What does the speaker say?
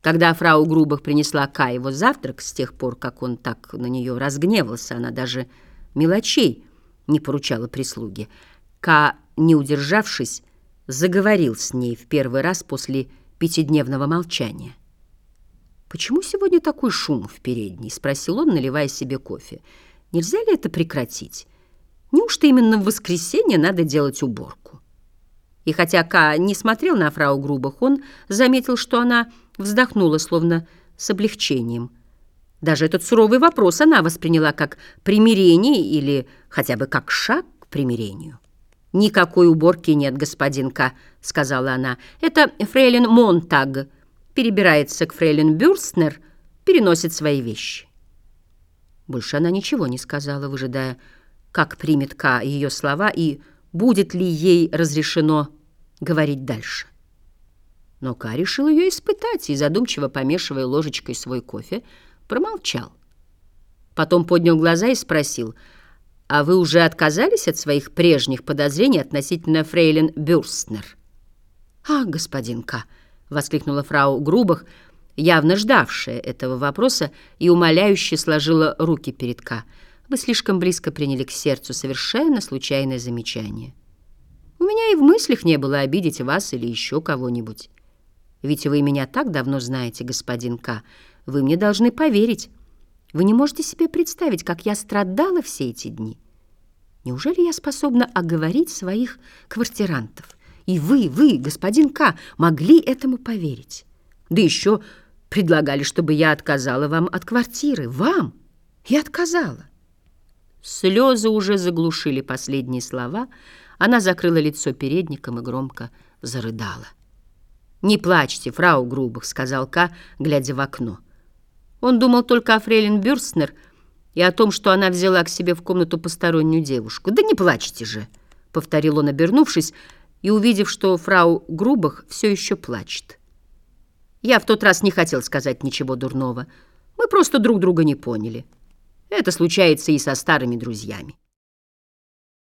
Когда фрау Грубах принесла Ка его завтрак, с тех пор, как он так на нее разгневался, она даже мелочей не поручала прислуге. Ка, не удержавшись, заговорил с ней в первый раз после пятидневного молчания. «Почему сегодня такой шум в передней?» — спросил он, наливая себе кофе. «Нельзя ли это прекратить? Неужто именно в воскресенье надо делать уборку?» И хотя Ка не смотрел на фрау Грубах, он заметил, что она вздохнула, словно с облегчением. Даже этот суровый вопрос она восприняла как примирение или хотя бы как шаг к примирению. «Никакой уборки нет, господин К», — сказала она. «Это фрейлин Монтаг перебирается к фрейлин Бюрстнер, переносит свои вещи». Больше она ничего не сказала, выжидая, как примет К ее слова и будет ли ей разрешено говорить дальше. Но Ка решил ее испытать и, задумчиво помешивая ложечкой свой кофе, промолчал. Потом поднял глаза и спросил, «А вы уже отказались от своих прежних подозрений относительно фрейлин Бюрстнер?» «А, господин К!» — воскликнула фрау Грубах, явно ждавшая этого вопроса и умоляюще сложила руки перед К. «Вы слишком близко приняли к сердцу совершенно случайное замечание. У меня и в мыслях не было обидеть вас или еще кого-нибудь». Ведь вы меня так давно знаете, господин К. Вы мне должны поверить. Вы не можете себе представить, как я страдала все эти дни. Неужели я способна оговорить своих квартирантов? И вы, вы, господин К., могли этому поверить. Да еще предлагали, чтобы я отказала вам от квартиры. Вам? Я отказала. Слезы уже заглушили последние слова. Она закрыла лицо передником и громко зарыдала. «Не плачьте, фрау Грубах», — сказал Ка, глядя в окно. Он думал только о фрейлин Бюрстнер и о том, что она взяла к себе в комнату постороннюю девушку. «Да не плачьте же», — повторил он, обернувшись, и увидев, что фрау Грубах все еще плачет. «Я в тот раз не хотел сказать ничего дурного. Мы просто друг друга не поняли. Это случается и со старыми друзьями».